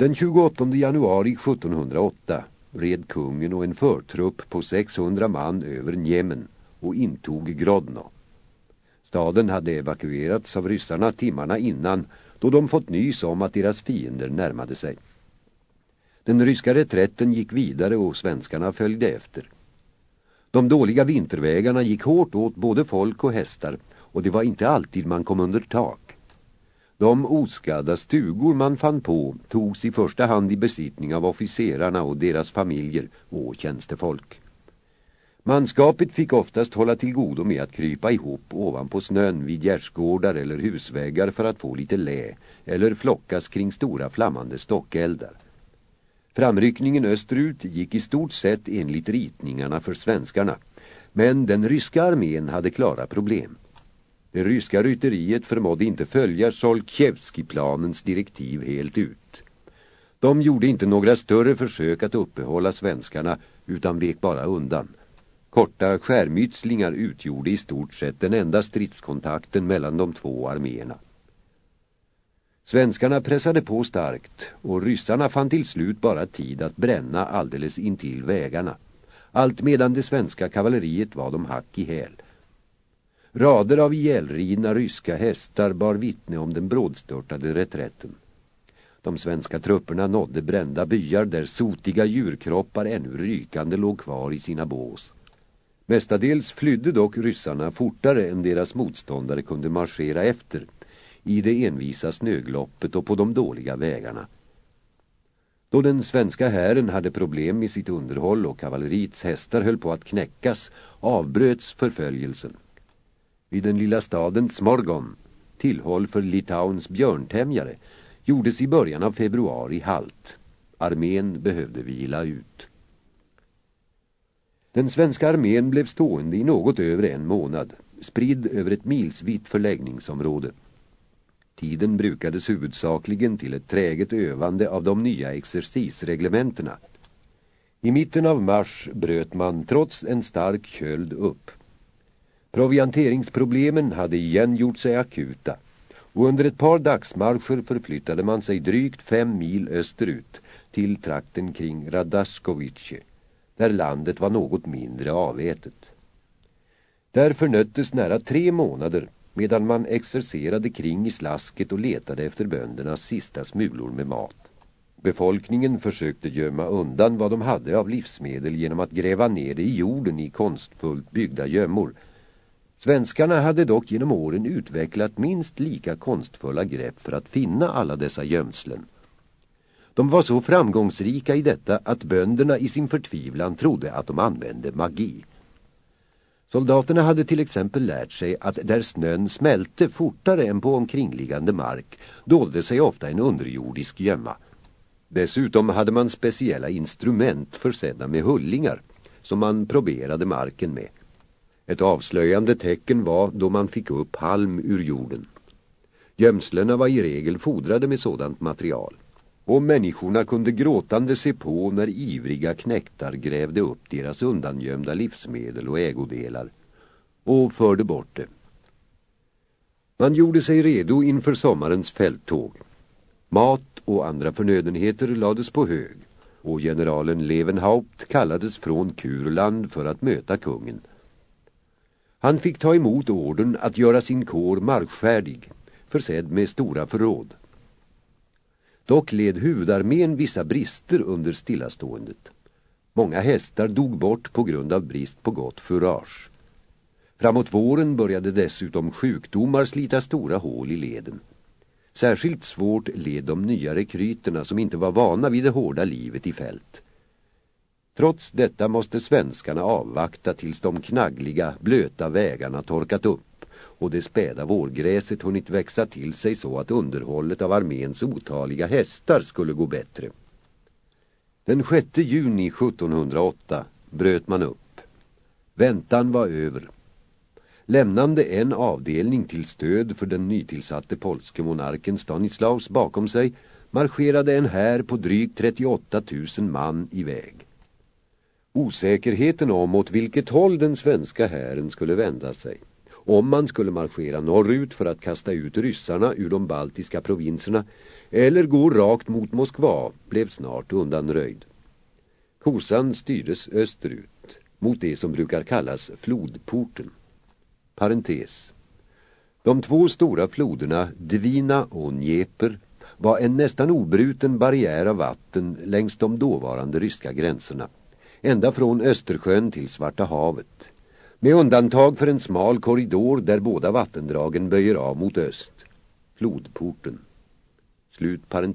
Den 28 januari 1708 red kungen och en förtrupp på 600 man över Njemen och intog Grodno. Staden hade evakuerats av ryssarna timmarna innan då de fått nys om att deras fiender närmade sig. Den ryska reträtten gick vidare och svenskarna följde efter. De dåliga vintervägarna gick hårt åt både folk och hästar och det var inte alltid man kom under tak. De oskadda stugor man fann på togs i första hand i besittning av officerarna och deras familjer och tjänstefolk. Manskapet fick oftast hålla till godo med att krypa ihop ovanpå snön vid gärdsgårdar eller husväggar för att få lite lä eller flockas kring stora flammande stockeldar. Framryckningen österut gick i stort sett enligt ritningarna för svenskarna men den ryska armén hade klara problem. Det ryska rytteriet förmådde inte följa Solkjevski-planens direktiv helt ut. De gjorde inte några större försök att uppehålla svenskarna utan vek bara undan. Korta skärmytslingar utgjorde i stort sett den enda stridskontakten mellan de två arméerna. Svenskarna pressade på starkt och ryssarna fann till slut bara tid att bränna alldeles intill vägarna. Allt medan det svenska kavalleriet var de hack i häl. Rader av ihjälridna ryska hästar bar vittne om den brådstörtade reträtten. De svenska trupperna nådde brända byar där sotiga djurkroppar ännu rykande låg kvar i sina bås. Mestadels flydde dock ryssarna fortare än deras motståndare kunde marschera efter i det envisa snögloppet och på de dåliga vägarna. Då den svenska hären hade problem med sitt underhåll och kavalleriets hästar höll på att knäckas avbröts förföljelsen. Vid den lilla staden Smorgon, tillhåll för Litauens björntämjare, gjordes i början av februari halt. Armén behövde vila ut. Den svenska armén blev stående i något över en månad, spridd över ett milsvitt förläggningsområde. Tiden brukades huvudsakligen till ett träget övande av de nya exercisreglementerna. I mitten av mars bröt man trots en stark köld upp. Provianteringsproblemen hade igen gjort sig akuta och under ett par dagsmarscher förflyttade man sig drygt fem mil österut till trakten kring Radaskovice där landet var något mindre avätet. Där förnöttes nära tre månader medan man exercerade kring i slasket och letade efter böndernas sista smulor med mat. Befolkningen försökte gömma undan vad de hade av livsmedel genom att gräva ner det i jorden i konstfullt byggda gömmor. Svenskarna hade dock genom åren utvecklat minst lika konstfulla grepp för att finna alla dessa gömslen. De var så framgångsrika i detta att bönderna i sin förtvivlan trodde att de använde magi. Soldaterna hade till exempel lärt sig att där snön smälte fortare än på omkringliggande mark dolde sig ofta en underjordisk gömma. Dessutom hade man speciella instrument försedda med hullingar som man proberade marken med. Ett avslöjande tecken var då man fick upp halm ur jorden. Gömslena var i regel fodrade med sådant material och människorna kunde gråtande se på när ivriga knäktar grävde upp deras undangömda livsmedel och ägodelar och förde bort det. Man gjorde sig redo inför sommarens fälttåg. Mat och andra förnödenheter lades på hög och generalen Levenhaupt kallades från Kurland för att möta kungen. Han fick ta emot orden att göra sin kår marschfärdig, försedd med stora förråd. Dock led huvudarmén vissa brister under stillaståendet. Många hästar dog bort på grund av brist på gott furage. Framåt våren började dessutom sjukdomar slita stora hål i leden. Särskilt svårt led de nya rekryterna som inte var vana vid det hårda livet i fält. Trots detta måste svenskarna avvakta tills de knaggliga, blöta vägarna torkat upp och det späda vårgräset hunnit växa till sig så att underhållet av arméns otaliga hästar skulle gå bättre. Den 6 juni 1708 bröt man upp. Väntan var över. Lämnande en avdelning till stöd för den nytillsatte polske monarken Stanislaus bakom sig marscherade en här på drygt 38 000 man iväg. Osäkerheten om åt vilket håll den svenska hären skulle vända sig Om man skulle marschera norrut för att kasta ut ryssarna ur de baltiska provinserna eller gå rakt mot Moskva blev snart undanröjd. Kosan styrdes österut, mot det som brukar kallas flodporten. Parentes. De två stora floderna Dvina och Dnieper var en nästan obruten barriär av vatten längs de dåvarande ryska gränserna, ända från Östersjön till Svarta havet, med undantag för en smal korridor där båda vattendragen böjer av mot öst, flodporten. Slut parentes.